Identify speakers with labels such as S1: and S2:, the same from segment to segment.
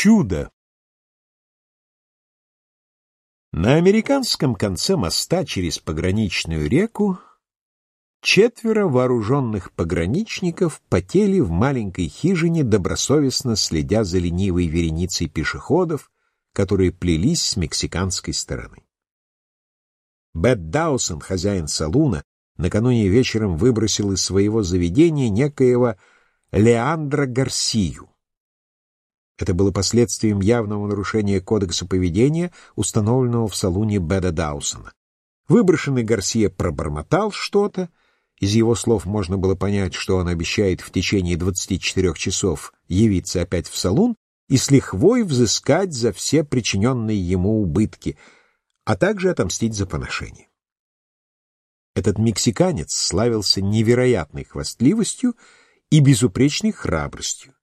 S1: Чудо! На американском конце моста через пограничную реку четверо вооруженных пограничников потели в маленькой хижине, добросовестно следя за ленивой вереницей пешеходов, которые плелись с мексиканской стороны. Бет Даусон, хозяин салуна, накануне вечером выбросил из своего заведения некоего Леандра Гарсию. Это было последствием явного нарушения кодекса поведения, установленного в салуне Беда Даусона. Выброшенный Гарсия пробормотал что-то. Из его слов можно было понять, что он обещает в течение 24 часов явиться опять в салун и с лихвой взыскать за все причиненные ему убытки, а также отомстить за поношение. Этот мексиканец славился невероятной хвастливостью и безупречной храбростью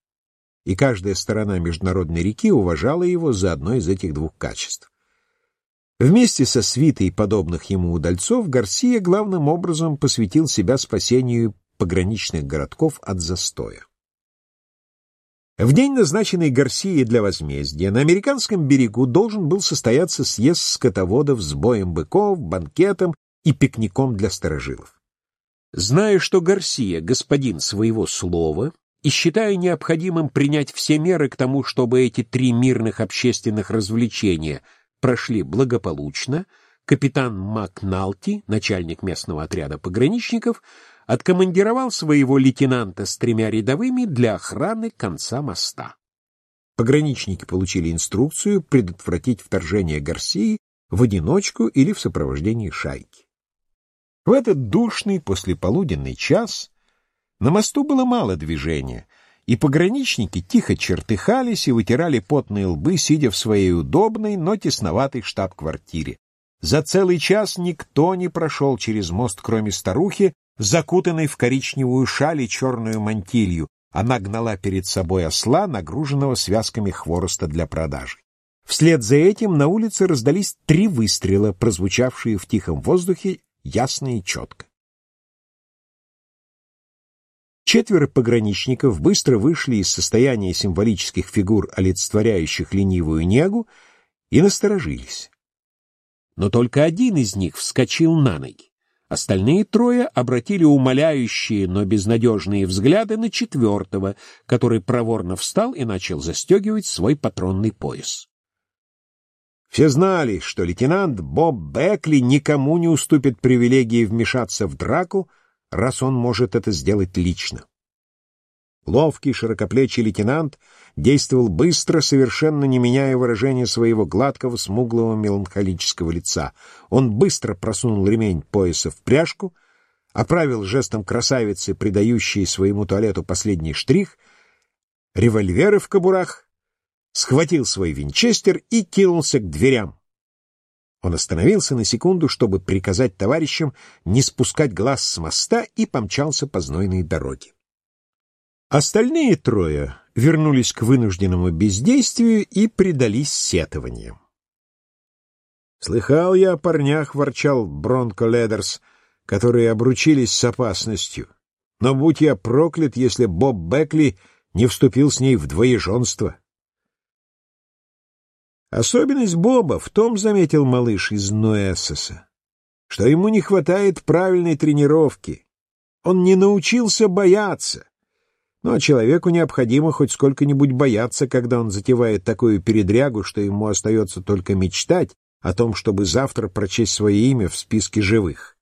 S1: и каждая сторона международной реки уважала его за одно из этих двух качеств. Вместе со свитой подобных ему удальцов Гарсия главным образом посвятил себя спасению пограничных городков от застоя. В день, назначенный Гарсией для возмездия, на американском берегу должен был состояться съезд скотоводов с боем быков, банкетом и пикником для старожилов. Зная, что Гарсия — господин своего слова, и считаю необходимым принять все меры к тому, чтобы эти три мирных общественных развлечения прошли благополучно, капитан Макналти, начальник местного отряда пограничников, откомандировал своего лейтенанта с тремя рядовыми для охраны конца моста. Пограничники получили инструкцию предотвратить вторжение Гарсии в одиночку или в сопровождении шайки. В этот душный послеполуденный час на мосту было мало движения, и пограничники тихо чертыхались и вытирали потные лбы, сидя в своей удобной, но тесноватой штаб-квартире. За целый час никто не прошел через мост, кроме старухи, закутанной в коричневую шаль и черную мантилью. Она гнала перед собой осла, нагруженного связками хвороста для продажи. Вслед за этим на улице раздались три выстрела, прозвучавшие в тихом воздухе ясно и четко. Четверо пограничников быстро вышли из состояния символических фигур, олицетворяющих ленивую негу, и насторожились. Но только один из них вскочил на ноги. Остальные трое обратили умоляющие, но безнадежные взгляды на четвертого, который проворно встал и начал застегивать свой патронный пояс. Все знали, что лейтенант Боб Бекли никому не уступит привилегии вмешаться в драку, раз он может это сделать лично. Ловкий, широкоплечий лейтенант действовал быстро, совершенно не меняя выражения своего гладкого, смуглого, меланхолического лица. Он быстро просунул ремень пояса в пряжку, оправил жестом красавицы, придающей своему туалету последний штрих, револьверы в кобурах, схватил свой винчестер и кинулся к дверям. Он остановился на секунду, чтобы приказать товарищам не спускать глаз с моста и помчался по знойной дороге. Остальные трое вернулись к вынужденному бездействию и предались сетованиям. «Слыхал я о парнях», — ворчал Бронко Ледерс, которые обручились с опасностью. «Но будь я проклят, если Боб Бекли не вступил с ней в двоеженство». Особенность Боба в том, заметил малыш из Нуэссеса, что ему не хватает правильной тренировки. Он не научился бояться. Но человеку необходимо хоть сколько-нибудь бояться, когда он затевает такую передрягу, что ему остается только мечтать о том, чтобы завтра прочесть свое имя в списке живых.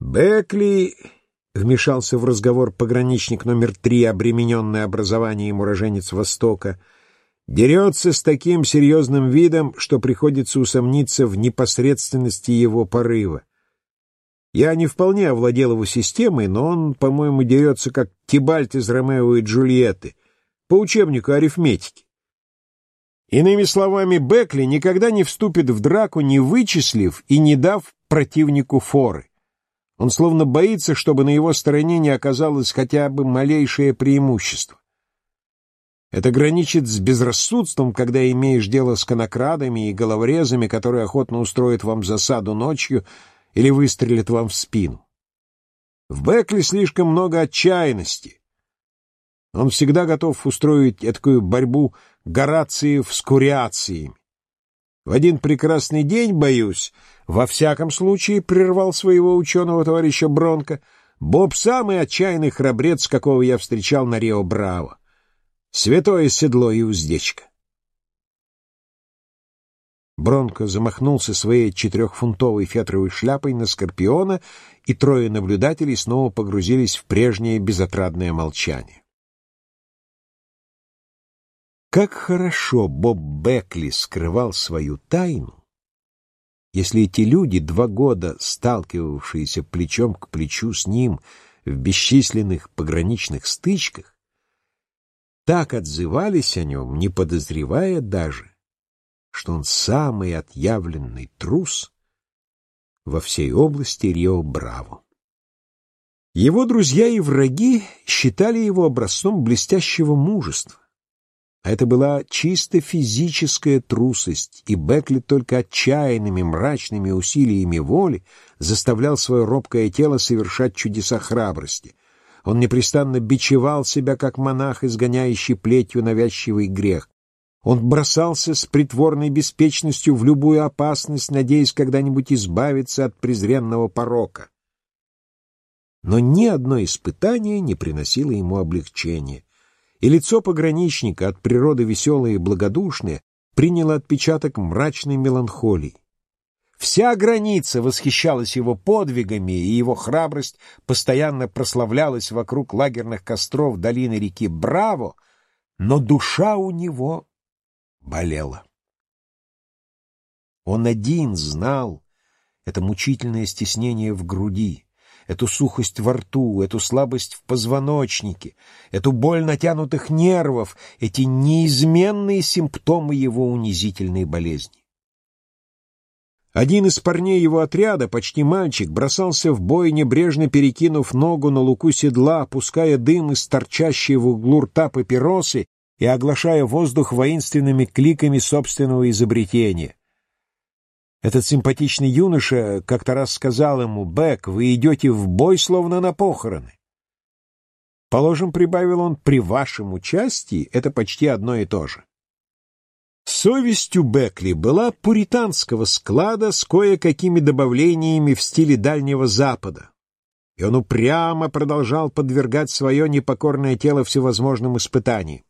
S1: Бекли вмешался в разговор пограничник номер три, обремененный образованием уроженец Востока — Дерется с таким серьезным видом, что приходится усомниться в непосредственности его порыва. Я не вполне овладел его системой, но он, по-моему, дерется как Тибальт из Ромео и Джульетты, по учебнику арифметики. Иными словами, Бекли никогда не вступит в драку, не вычислив и не дав противнику форы. Он словно боится, чтобы на его стороне не оказалось хотя бы малейшее преимущество. Это граничит с безрассудством, когда имеешь дело с конокрадами и головорезами, которые охотно устроят вам засаду ночью или выстрелят вам в спину. В Бекли слишком много отчаянности. Он всегда готов устроить такую борьбу Горациев с куриациями. В один прекрасный день, боюсь, во всяком случае, прервал своего ученого товарища Бронко, Боб самый отчаянный храбрец, какого я встречал на Рио-Браво. Святое седло и уздечка. Бронко замахнулся своей четырехфунтовой фетровой шляпой на Скорпиона, и трое наблюдателей снова погрузились в прежнее безотрадное молчание. Как хорошо Боб Бекли скрывал свою тайну, если эти люди, два года сталкивавшиеся плечом к плечу с ним в бесчисленных пограничных стычках, так отзывались о нем, не подозревая даже, что он самый отъявленный трус во всей области Рио-Браво. Его друзья и враги считали его образцом блестящего мужества. А это была чисто физическая трусость, и Бекли только отчаянными мрачными усилиями воли заставлял свое робкое тело совершать чудеса храбрости. Он непрестанно бичевал себя, как монах, изгоняющий плетью навязчивый грех. Он бросался с притворной беспечностью в любую опасность, надеясь когда-нибудь избавиться от презренного порока. Но ни одно испытание не приносило ему облегчения, и лицо пограничника, от природы веселое и благодушное, приняло отпечаток мрачной меланхолии. Вся граница восхищалась его подвигами, и его храбрость постоянно прославлялась вокруг лагерных костров долины реки Браво, но душа у него болело. Он один знал это мучительное стеснение в груди, эту сухость во рту, эту слабость в позвоночнике, эту боль натянутых нервов, эти неизменные симптомы его унизительной болезни. Один из парней его отряда, почти мальчик, бросался в бой, небрежно перекинув ногу на луку седла, опуская дым из торчащей в углу рта папиросы и оглашая воздух воинственными кликами собственного изобретения. Этот симпатичный юноша как-то раз сказал ему, «Бэк, вы идете в бой, словно на похороны». Положим, прибавил он, при вашем участии это почти одно и то же. Совесть у Бекли была пуританского склада с кое-какими добавлениями в стиле Дальнего Запада, и он упрямо продолжал подвергать свое непокорное тело всевозможным испытаниям.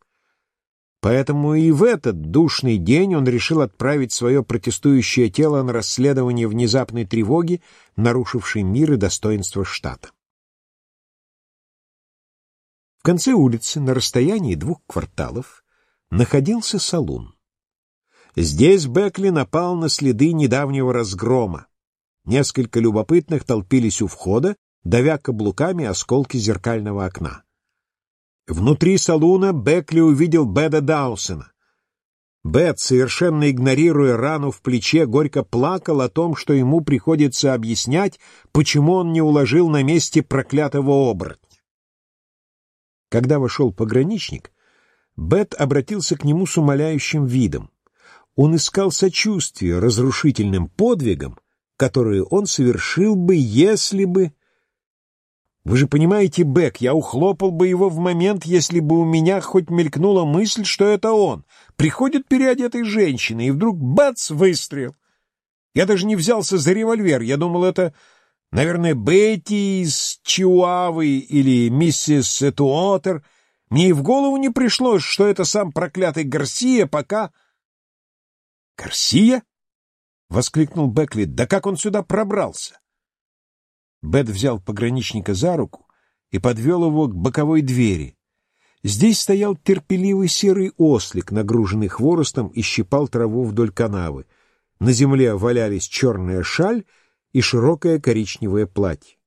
S1: Поэтому и в этот душный день он решил отправить свое протестующее тело на расследование внезапной тревоги, нарушившей мир и достоинство штата. В конце улицы, на расстоянии двух кварталов, находился салун. Здесь Бекли напал на следы недавнего разгрома. Несколько любопытных толпились у входа, давя каблуками осколки зеркального окна. Внутри салуна Бекли увидел Беда Даусена. Бет, совершенно игнорируя рану в плече, горько плакал о том, что ему приходится объяснять, почему он не уложил на месте проклятого оборотня. Когда вошел пограничник, Бет обратился к нему с умоляющим видом. Он искал сочувствия разрушительным подвигам, которые он совершил бы, если бы... Вы же понимаете, Бек, я ухлопал бы его в момент, если бы у меня хоть мелькнула мысль, что это он. Приходит переодетый женщина, и вдруг бац, выстрел. Я даже не взялся за револьвер, я думал, это, наверное, Бетти из Чиуавы или миссис Этуотер. Мне и в голову не пришло, что это сам проклятый Гарсия, пока... «Гарсия?» — воскликнул Бекли. «Да как он сюда пробрался?» Бет взял пограничника за руку и подвел его к боковой двери. Здесь стоял терпеливый серый ослик, нагруженный хворостом, и щипал траву вдоль канавы. На земле валялись черная шаль и широкое коричневое платье.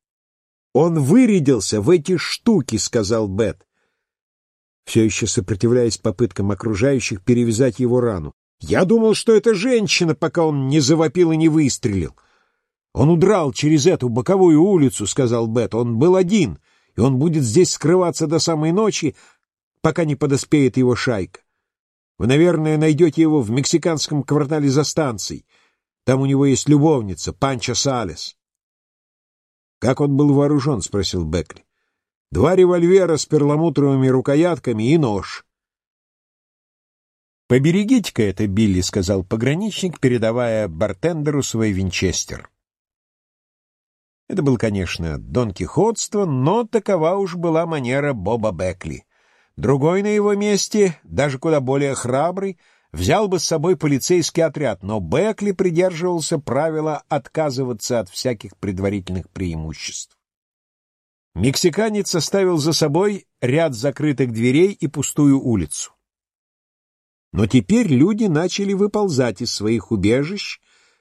S1: «Он вырядился в эти штуки», — сказал Бет, все еще сопротивляясь попыткам окружающих перевязать его рану. «Я думал, что это женщина, пока он не завопил и не выстрелил. «Он удрал через эту боковую улицу», — сказал Бет. «Он был один, и он будет здесь скрываться до самой ночи, пока не подоспеет его шайка. Вы, наверное, найдете его в мексиканском квартале за станцией. Там у него есть любовница, Панча Салес». «Как он был вооружен?» — спросил Бекли. два револьвера с перламутровыми рукоятками и нож. «Поберегите-ка это, Билли», — сказал пограничник, передавая бартендеру свой винчестер. Это был, конечно, Дон Кихотство, но такова уж была манера Боба Бекли. Другой на его месте, даже куда более храбрый, взял бы с собой полицейский отряд, но Бекли придерживался правила отказываться от всяких предварительных преимуществ. Мексиканец оставил за собой ряд закрытых дверей и пустую улицу. Но теперь люди начали выползать из своих убежищ,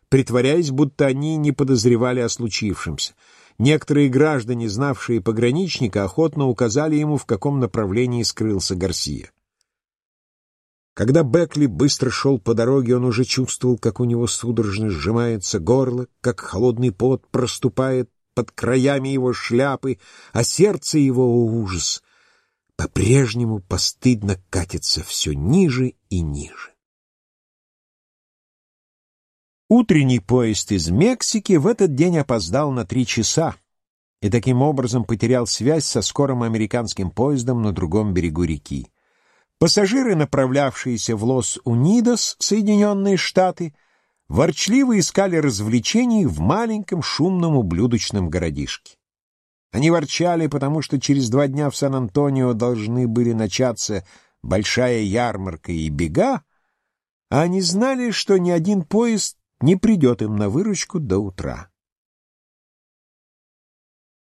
S1: притворяясь, будто они не подозревали о случившемся. Некоторые граждане, знавшие пограничника, охотно указали ему, в каком направлении скрылся Гарсия. Когда Бекли быстро шел по дороге, он уже чувствовал, как у него судорожно сжимается горло, как холодный пот проступает под краями его шляпы, а сердце его, о ужас, по-прежнему постыдно катится все ниже и ниже. Утренний поезд из Мексики в этот день опоздал на три часа и таким образом потерял связь со скорым американским поездом на другом берегу реки. Пассажиры, направлявшиеся в Лос-Унидос, Соединенные Штаты, ворчливо искали развлечений в маленьком шумном ублюдочном городишке. Они ворчали, потому что через два дня в Сан-Антонио должны были начаться большая ярмарка и бега, а они знали, что ни один поезд не придет им на выручку до утра.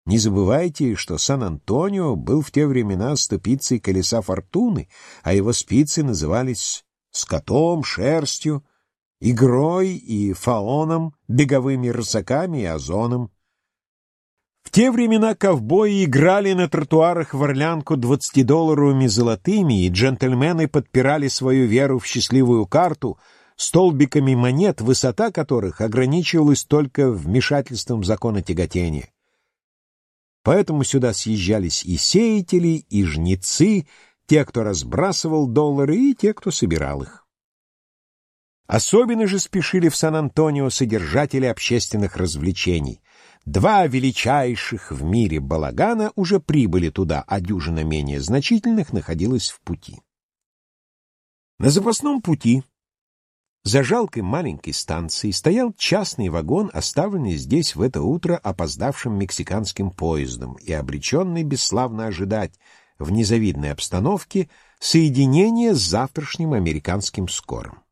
S1: Не забывайте, что Сан-Антонио был в те времена ступицей колеса фортуны, а его спицы назывались скотом, шерстью, игрой и фаоном, беговыми рысаками и озоном. В те времена ковбои играли на тротуарах в орлянку двадцатидолларовыми золотыми, и джентльмены подпирали свою веру в счастливую карту столбиками монет, высота которых ограничивалась только вмешательством закона тяготения. Поэтому сюда съезжались и сеятели, и жнецы, те, кто разбрасывал доллары, и те, кто собирал их. Особенно же спешили в Сан-Антонио содержатели общественных развлечений. Два величайших в мире балагана уже прибыли туда, а дюжина менее значительных находилась в пути. На запасном пути, за жалкой маленькой станцией, стоял частный вагон, оставленный здесь в это утро опоздавшим мексиканским поездом и обреченный бесславно ожидать в незавидной обстановке соединения с завтрашним американским скорым.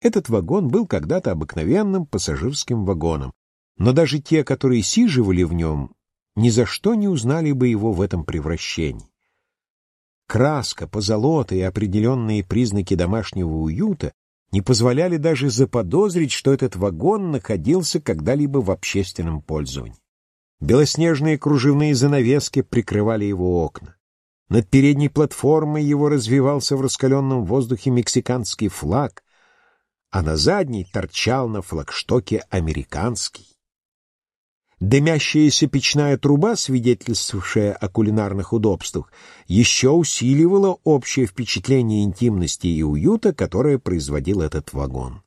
S1: Этот вагон был когда-то обыкновенным пассажирским вагоном, но даже те, которые сиживали в нем, ни за что не узнали бы его в этом превращении. Краска, позолота и определенные признаки домашнего уюта не позволяли даже заподозрить, что этот вагон находился когда-либо в общественном пользовании. Белоснежные кружевные занавески прикрывали его окна. Над передней платформой его развивался в раскаленном воздухе мексиканский флаг, а на задней торчал на флагштоке американский. Дымящаяся печная труба, свидетельствовавшая о кулинарных удобствах, еще усиливала общее впечатление интимности и уюта, которое производил этот вагон.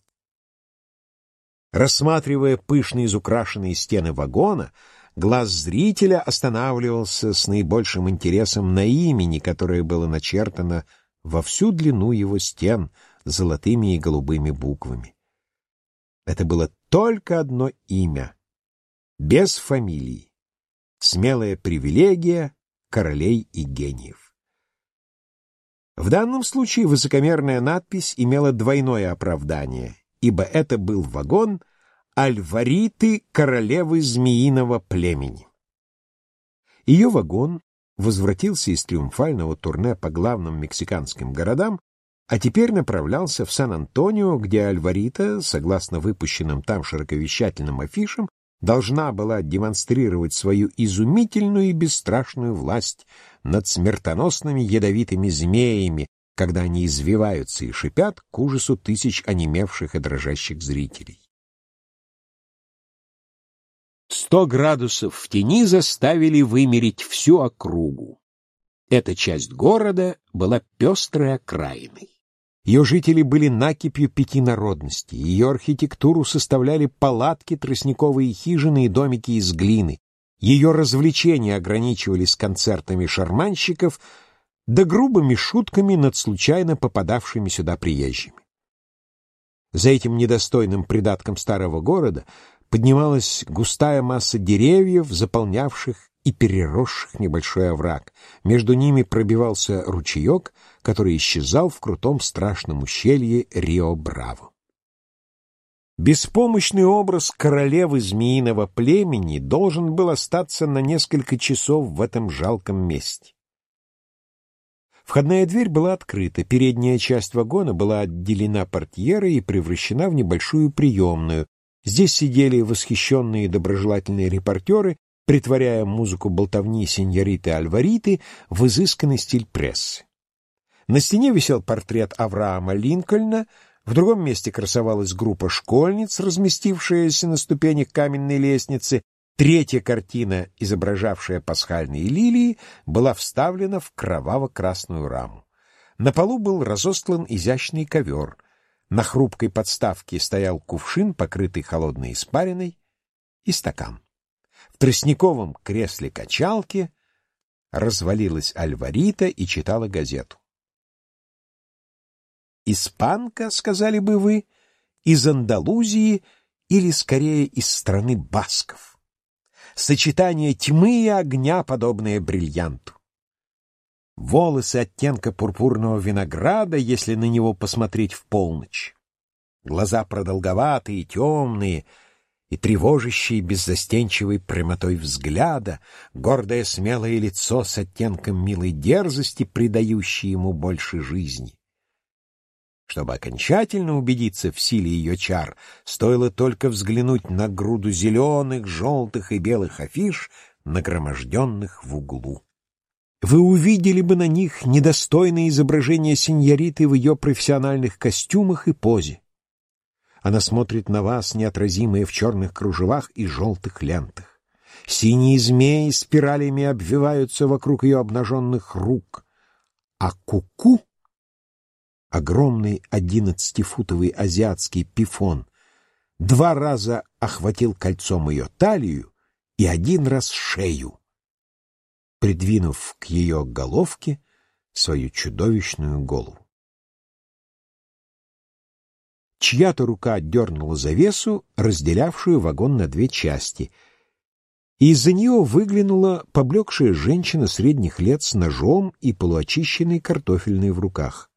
S1: Рассматривая пышные изукрашенные стены вагона, глаз зрителя останавливался с наибольшим интересом на имени, которое было начертано во всю длину его стен — золотыми и голубыми буквами. Это было только одно имя, без фамилии, смелая привилегия королей и гениев. В данном случае высокомерная надпись имела двойное оправдание, ибо это был вагон Альвариты королевы змеиного племени. Ее вагон возвратился из триумфального турне по главным мексиканским городам а теперь направлялся в Сан-Антонио, где Альварита, согласно выпущенным там широковещательным афишам, должна была демонстрировать свою изумительную и бесстрашную власть над смертоносными ядовитыми змеями, когда они извиваются и шипят к ужасу тысяч онемевших и дрожащих зрителей. Сто градусов в тени заставили вымерить всю округу. Эта часть города была пестрой окраиной. Ее жители были накипью пяти народностей, ее архитектуру составляли палатки, тростниковые хижины и домики из глины. Ее развлечения ограничивались концертами шарманщиков да грубыми шутками над случайно попадавшими сюда приезжими. За этим недостойным придатком старого города поднималась густая масса деревьев, заполнявших и переросших небольшой овраг. Между ними пробивался ручеек, который исчезал в крутом страшном ущелье Рио-Браво. Беспомощный образ королевы змеиного племени должен был остаться на несколько часов в этом жалком месте. Входная дверь была открыта, передняя часть вагона была отделена портьерой и превращена в небольшую приемную. Здесь сидели восхищенные доброжелательные репортеры, притворяя музыку болтовни сеньориты Альвариты в изысканный стиль прессы. На стене висел портрет Авраама Линкольна, в другом месте красовалась группа школьниц, разместившаяся на ступенях каменной лестницы. Третья картина, изображавшая пасхальные лилии, была вставлена в кроваво-красную раму. На полу был разостлан изящный ковер. На хрупкой подставке стоял кувшин, покрытый холодной испариной, и стакан. Тростниковом кресле качалки развалилась Альварита и читала газету. Испанка, сказали бы вы, из Андалузии или, скорее, из страны басков. Сочетание тьмы и огня, подобное бриллианту. Волосы оттенка пурпурного винограда, если на него посмотреть в полночь. Глаза продолговатые, темные и тревожащие беззастенчивой прямотой взгляда, гордое смелое лицо с оттенком милой дерзости, придающей ему больше жизни. Чтобы окончательно убедиться в силе ее чар, стоило только взглянуть на груду зеленых, желтых и белых афиш, нагроможденных в углу. Вы увидели бы на них недостойное изображение сеньориты в ее профессиональных костюмах и позе. Она смотрит на вас, неотразимая в черных кружевах и желтых лентах. Синие змеи спиралями обвиваются вокруг ее обнаженных рук, а куку -ку огромный одиннадцатифутовый азиатский пифон, два раза охватил кольцом ее талию и один раз шею, придвинув к ее головке свою чудовищную голову. Чья-то рука отдернула завесу, разделявшую вагон на две части, и из-за нее выглянула поблекшая женщина средних лет с ножом и полуочищенной картофельной в руках.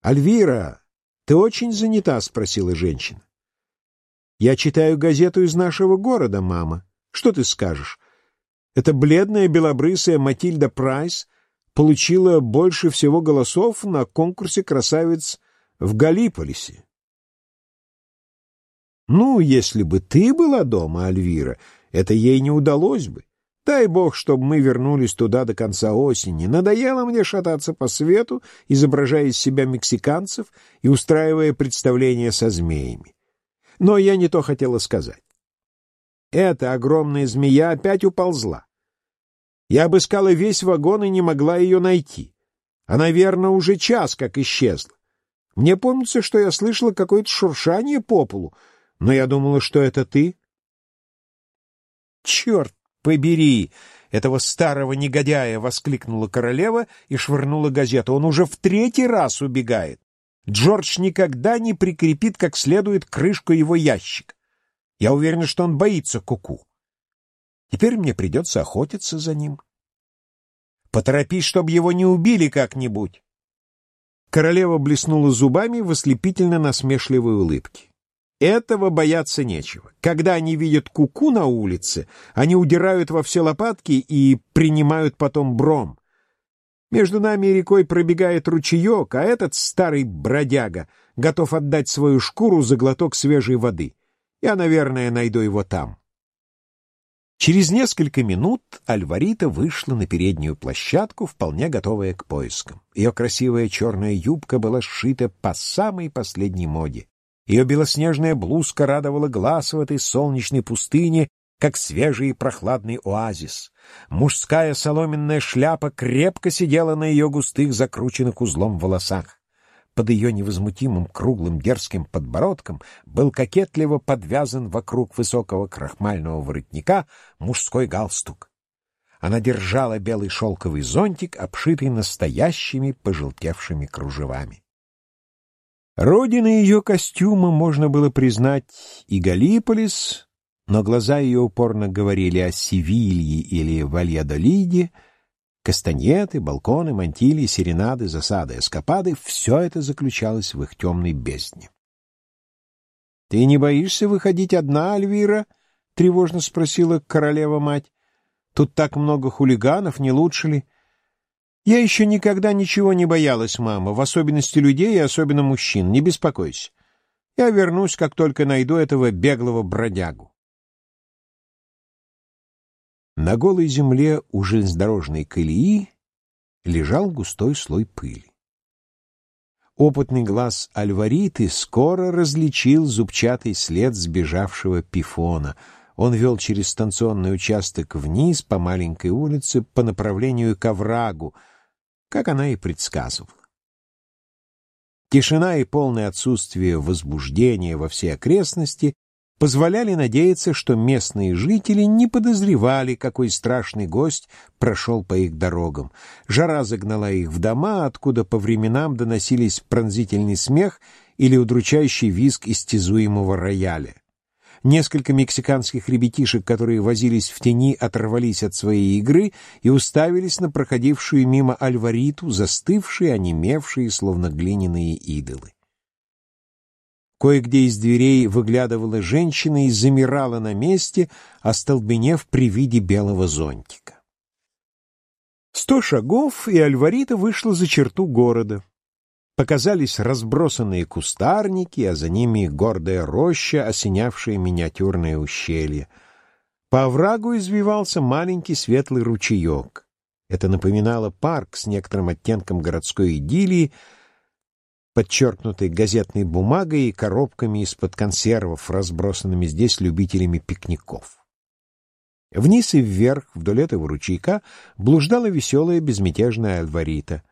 S1: «Альвира, ты очень занята?» — спросила женщина. «Я читаю газету из нашего города, мама. Что ты скажешь? Эта бледная белобрысая Матильда Прайс получила больше всего голосов на конкурсе красавиц в Галиполисе». «Ну, если бы ты была дома, Альвира, это ей не удалось бы. Дай бог, чтобы мы вернулись туда до конца осени. Надоело мне шататься по свету, изображая из себя мексиканцев и устраивая представления со змеями. Но я не то хотела сказать. Эта огромная змея опять уползла. Я обыскала весь вагон и не могла ее найти. Она, верно, уже час как исчезла. Мне помнится, что я слышала какое-то шуршание по полу, но я думала, что это ты. Черт побери этого старого негодяя!» — воскликнула королева и швырнула газету. «Он уже в третий раз убегает. Джордж никогда не прикрепит как следует крышку его ящика. Я уверена, что он боится куку. -ку. Теперь мне придется охотиться за ним. Поторопись, чтобы его не убили как-нибудь». Королева блеснула зубами в ослепительно насмешливой улыбке. Этого бояться нечего. Когда они видят куку -ку на улице, они удирают во все лопатки и принимают потом бром. Между нами и рекой пробегает ручеек, а этот старый бродяга готов отдать свою шкуру за глоток свежей воды. Я, наверное, найду его там. Через несколько минут Альварита вышла на переднюю площадку, вполне готовая к поискам. Ее красивая черная юбка была сшита по самой последней моде. Ее белоснежная блузка радовала глаз в этой солнечной пустыне, как свежий и прохладный оазис. Мужская соломенная шляпа крепко сидела на ее густых, закрученных узлом волосах. Под ее невозмутимым круглым дерзким подбородком был кокетливо подвязан вокруг высокого крахмального воротника мужской галстук. Она держала белый шелковый зонтик, обшитый настоящими пожелтевшими кружевами. Родиной ее костюма можно было признать и Галиполис, но глаза ее упорно говорили о Севилье или Вальядолиде, Кастаньеты, балконы, мантили, серенады, засады, эскапады — все это заключалось в их темной бездне. — Ты не боишься выходить одна, Альвира? — тревожно спросила королева-мать. — Тут так много хулиганов, не лучше ли? — Я еще никогда ничего не боялась, мама, в особенности людей и особенно мужчин. Не беспокойся. Я вернусь, как только найду этого беглого бродягу. На голой земле у железнодорожной колеи лежал густой слой пыли. Опытный глаз Альвариты скоро различил зубчатый след сбежавшего пифона. Он вел через станционный участок вниз по маленькой улице по направлению к оврагу, как она и предсказывала. Тишина и полное отсутствие возбуждения во всей окрестности позволяли надеяться, что местные жители не подозревали, какой страшный гость прошел по их дорогам. Жара загнала их в дома, откуда по временам доносились пронзительный смех или удручающий визг истязуемого рояля. Несколько мексиканских ребятишек, которые возились в тени, оторвались от своей игры и уставились на проходившую мимо Альвариту, застывшие, онемевшие, словно глиняные идолы. Кое-где из дверей выглядывала женщина и замирала на месте, остолбенев при виде белого зонтика. Сто шагов, и Альварита вышла за черту города. Показались разбросанные кустарники, а за ними гордая роща, осенявшая миниатюрное ущелье. По оврагу извивался маленький светлый ручеек. Это напоминало парк с некоторым оттенком городской идиллии, подчеркнутой газетной бумагой и коробками из-под консервов, разбросанными здесь любителями пикников. Вниз и вверх, вдоль этого ручейка, блуждала веселая безмятежная Альварита.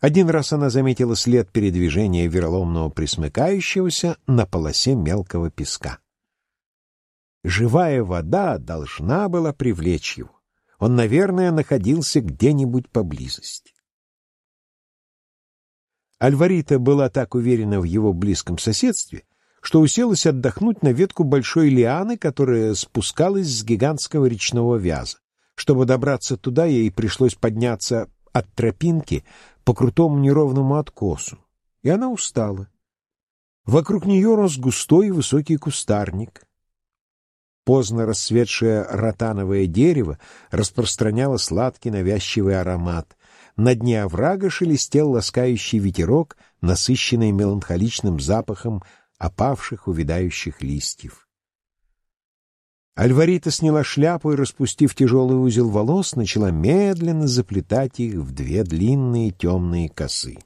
S1: Один раз она заметила след передвижения вероломного присмыкающегося на полосе мелкого песка. Живая вода должна была привлечь его. Он, наверное, находился где-нибудь поблизости. Альварита была так уверена в его близком соседстве, что уселась отдохнуть на ветку большой лианы, которая спускалась с гигантского речного вяза. Чтобы добраться туда, ей пришлось подняться от тропинки по крутому неровному откосу, и она устала. Вокруг нее рос густой высокий кустарник. Поздно расцветшее ротановое дерево распространяло сладкий навязчивый аромат. На дне оврага шелестел ласкающий ветерок, насыщенный меланхоличным запахом опавших увядающих листьев. Альварита сняла шляпу и, распустив тяжелый узел волос, начала медленно заплетать их в две длинные темные косы.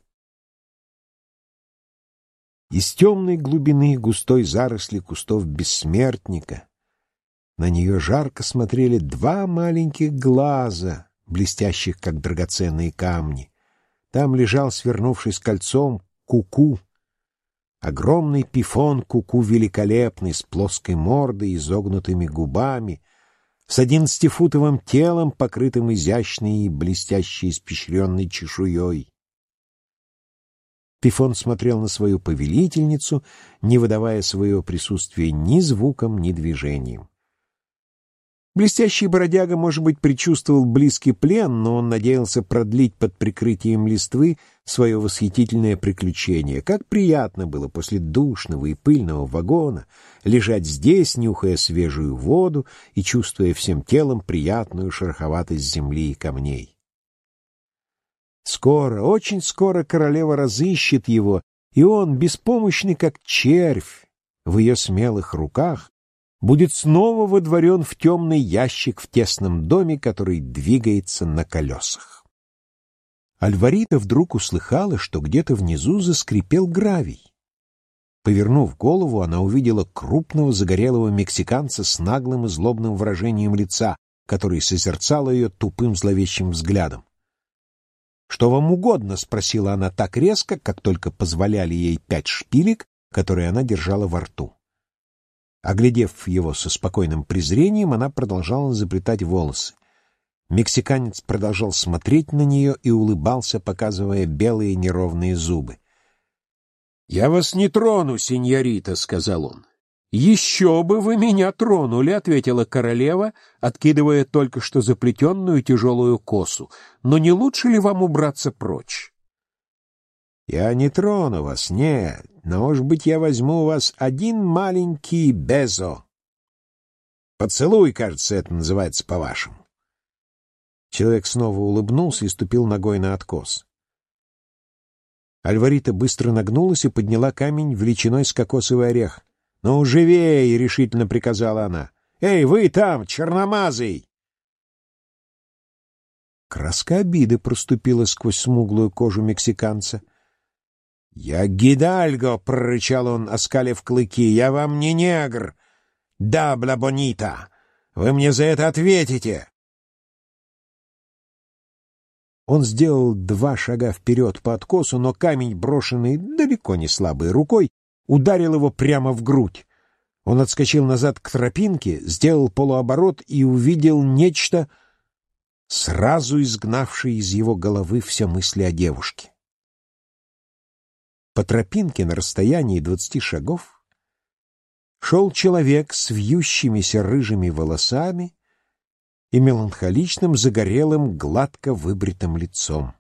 S1: Из темной глубины густой заросли кустов бессмертника на нее жарко смотрели два маленьких глаза — блестящих, как драгоценные камни. Там лежал, свернувшись кольцом, куку. -ку. Огромный пифон куку -ку великолепный, с плоской мордой, изогнутыми губами, с одиннадцатифутовым телом, покрытым изящной и блестящей испещренной чешуей. Пифон смотрел на свою повелительницу, не выдавая своего присутствия ни звуком, ни движением. Блестящий бродяга, может быть, предчувствовал близкий плен, но он надеялся продлить под прикрытием листвы свое восхитительное приключение. Как приятно было после душного и пыльного вагона лежать здесь, нюхая свежую воду и чувствуя всем телом приятную шероховатость земли и камней. Скоро, очень скоро королева разыщет его, и он, беспомощный как червь, в ее смелых руках, будет снова водворен в темный ящик в тесном доме, который двигается на колесах. Альварита вдруг услыхала, что где-то внизу заскрипел гравий. Повернув голову, она увидела крупного загорелого мексиканца с наглым и злобным выражением лица, который созерцал ее тупым зловещим взглядом. «Что вам угодно?» — спросила она так резко, как только позволяли ей пять шпилек, которые она держала во рту. Оглядев его со спокойным презрением, она продолжала заплетать волосы. Мексиканец продолжал смотреть на нее и улыбался, показывая белые неровные зубы. «Я вас не трону, сеньорита», — сказал он. «Еще бы вы меня тронули», — ответила королева, откидывая только что заплетенную тяжелую косу. «Но не лучше ли вам убраться прочь?» «Я не трону вас, нет, но, может быть, я возьму у вас один маленький безо. Поцелуй, кажется, это называется по-вашему». Человек снова улыбнулся и ступил ногой на откос. Альварита быстро нагнулась и подняла камень величиной с кокосовый орех. «Ну, живей!» — решительно приказала она. «Эй, вы там, черномазый!» Краска обиды проступила сквозь смуглую кожу мексиканца. «Я Гидальго!» — прорычал он, оскалив клыки. «Я вам не негр! Да, бонита! Вы мне за это ответите!» Он сделал два шага вперед по откосу, но камень, брошенный далеко не слабой рукой, ударил его прямо в грудь. Он отскочил назад к тропинке, сделал полуоборот и увидел нечто, сразу изгнавшее из его головы все мысли о девушке. По тропинке на расстоянии двадцати шагов шел человек с вьющимися рыжими волосами и меланхоличным, загорелым, гладко выбритым лицом.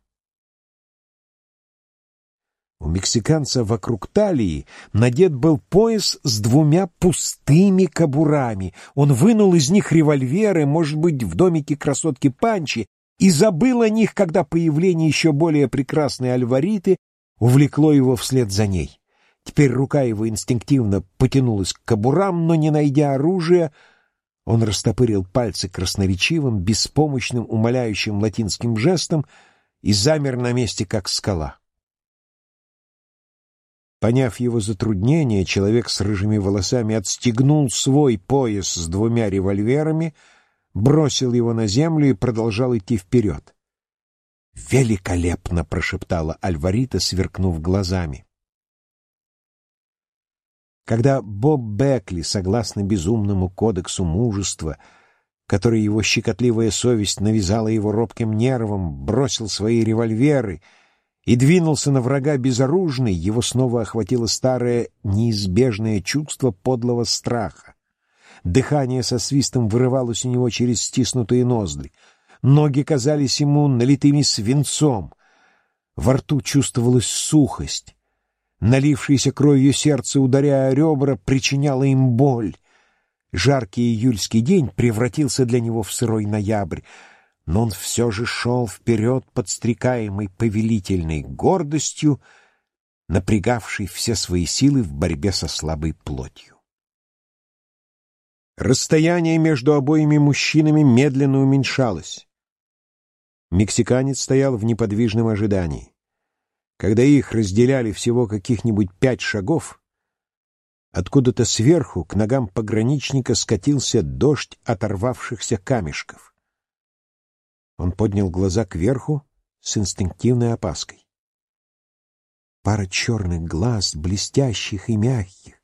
S1: У мексиканца вокруг талии надет был пояс с двумя пустыми кобурами. Он вынул из них револьверы, может быть, в домике красотки Панчи, и забыл о них, когда появление еще более прекрасной Альвариты увлекло его вслед за ней. Теперь рука его инстинктивно потянулась к кобурам, но, не найдя оружия, он растопырил пальцы красноречивым, беспомощным, умоляющим латинским жестом и замер на месте, как скала. Поняв его затруднение, человек с рыжими волосами отстегнул свой пояс с двумя револьверами, бросил его на землю и продолжал идти вперед. «Великолепно!» — прошептала Альварита, сверкнув глазами. Когда Боб Бекли, согласно безумному кодексу мужества, который его щекотливая совесть навязала его робким нервам, бросил свои револьверы — и двинулся на врага безоружный, его снова охватило старое неизбежное чувство подлого страха. Дыхание со свистом вырывалось у него через стиснутые ноздри. Ноги казались ему налитыми свинцом. Во рту чувствовалась сухость. Налившееся кровью сердце, ударяя ребра, причиняло им боль. Жаркий июльский день превратился для него в сырой ноябрь но он все же шел вперед, подстрекаемый повелительной гордостью, напрягавший все свои силы в борьбе со слабой плотью. Расстояние между обоими мужчинами медленно уменьшалось. Мексиканец стоял в неподвижном ожидании. Когда их разделяли всего каких-нибудь пять шагов, откуда-то сверху к ногам пограничника скатился дождь оторвавшихся камешков. Он поднял глаза кверху с инстинктивной опаской. Пара черных глаз, блестящих и мягких,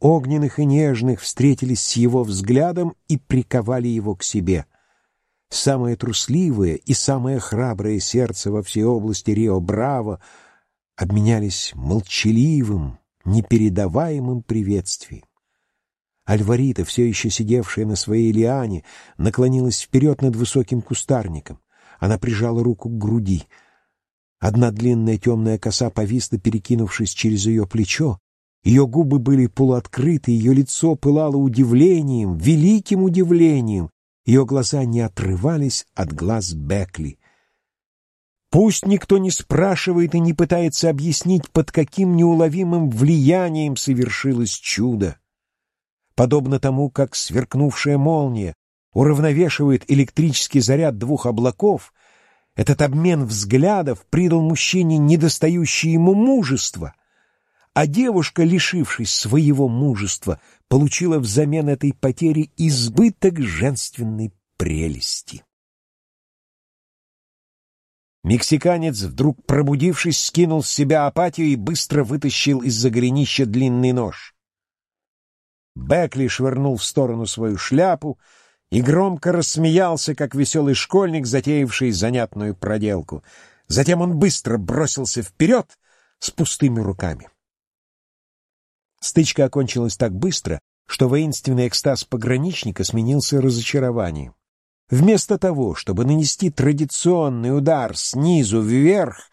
S1: огненных и нежных, встретились с его взглядом и приковали его к себе. Самое трусливое и самое храброе сердце во всей области Рио-Браво обменялись молчаливым, непередаваемым приветствием. Альварита, все еще сидевшая на своей лиане, наклонилась вперед над высоким кустарником. Она прижала руку к груди. Одна длинная темная коса повисла, перекинувшись через ее плечо. Ее губы были полуоткрыты, ее лицо пылало удивлением, великим удивлением. Ее глаза не отрывались от глаз Бекли. Пусть никто не спрашивает и не пытается объяснить, под каким неуловимым влиянием совершилось чудо. Подобно тому, как сверкнувшая молния уравновешивает электрический заряд двух облаков, этот обмен взглядов придал мужчине недостающее ему мужество, а девушка, лишившись своего мужества, получила взамен этой потери избыток женственной прелести. Мексиканец, вдруг пробудившись, скинул с себя апатию и быстро вытащил из-за горенища длинный нож. Бекли швырнул в сторону свою шляпу и громко рассмеялся, как веселый школьник, затеявший занятную проделку. Затем он быстро бросился вперед с пустыми руками. Стычка окончилась так быстро, что воинственный экстаз пограничника сменился разочарованием. Вместо того, чтобы нанести традиционный удар снизу вверх,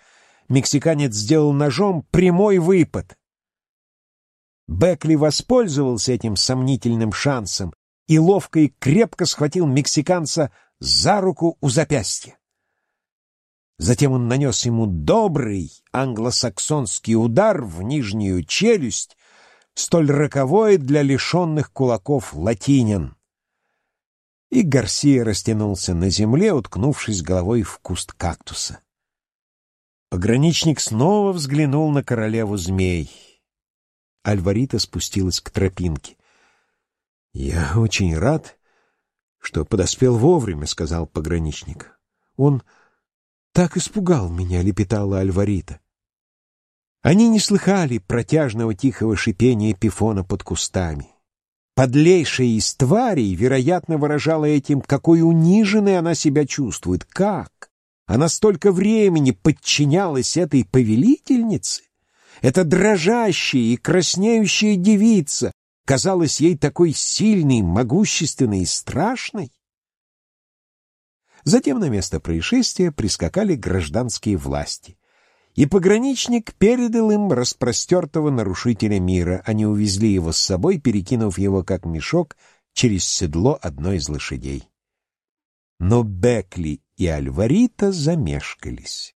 S1: мексиканец сделал ножом прямой выпад. Бекли воспользовался этим сомнительным шансом и ловко и крепко схватил мексиканца за руку у запястья. Затем он нанес ему добрый англосаксонский удар в нижнюю челюсть, столь роковой для лишенных кулаков латинин. И Гарсия растянулся на земле, уткнувшись головой в куст кактуса. Пограничник снова взглянул на королеву змей. Альварита спустилась к тропинке. — Я очень рад, что подоспел вовремя, — сказал пограничник. — Он так испугал меня, — лепетала Альварита. Они не слыхали протяжного тихого шипения пифона под кустами. Подлейшая из тварей, вероятно, выражала этим, какой униженной она себя чувствует. Как? Она столько времени подчинялась этой повелительнице? Эта дрожащая и краснеющая девица казалась ей такой сильной, могущественной и страшной? Затем на место происшествия прискакали гражданские власти и пограничник передал им распростертого нарушителя мира. Они увезли его с собой, перекинув его как мешок через седло одной из лошадей. Но Бекли и Альварита замешкались.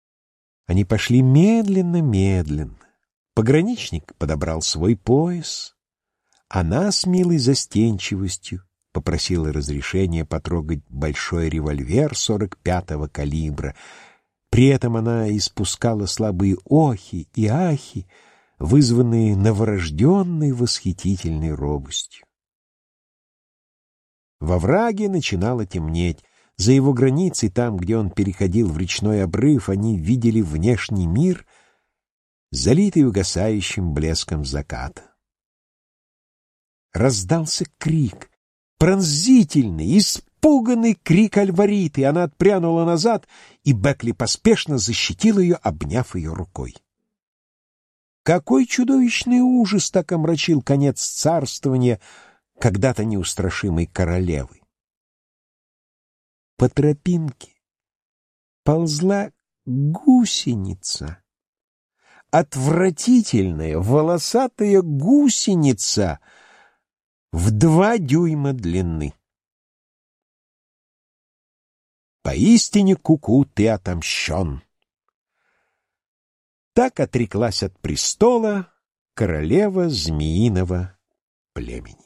S1: Они пошли медленно-медленно. Пограничник подобрал свой пояс. Она с милой застенчивостью попросила разрешения потрогать большой револьвер сорок пятого калибра — при этом она испускала слабые охи и ахи, вызванные новорожденной восхитительной робостью. Во враге начинало темнеть. За его границей, там, где он переходил в речной обрыв, они видели внешний мир, залитый угасающим блеском заката. Раздался крик, пронзительный, испуганный, испуганный крик Альвариты. Она отпрянула назад, и Бекли поспешно защитил ее, обняв ее рукой. Какой чудовищный ужас так омрачил конец царствования когда-то неустрашимой королевы! По тропинке ползла гусеница. Отвратительная волосатая гусеница в два дюйма длины. Поистине, куку, -ку, ты отомщен. Так отреклась от престола королева змеиного племени.